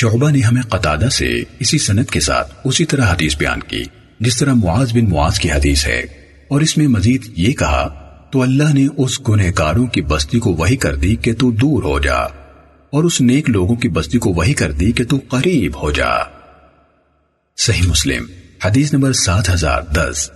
شعبہ نے ہمیں قطادہ سے اسی سند کے ساتھ اسی طرح حدیث بیان کی، جس طرح معاذ بن معاذ کی حدیث ہے۔ اور اس میں مزید یہ کہا، تو اللہ نے اس گنہ کاروں کی بستی کو وہی کر دی کہ تو دور ہو جا، اور اس نیک لوگوں کی بستی کو وہی کر دی کہ تو قریب ہو جا۔ صحیح مسلم، حدیث نمبر سات ہزار دس۔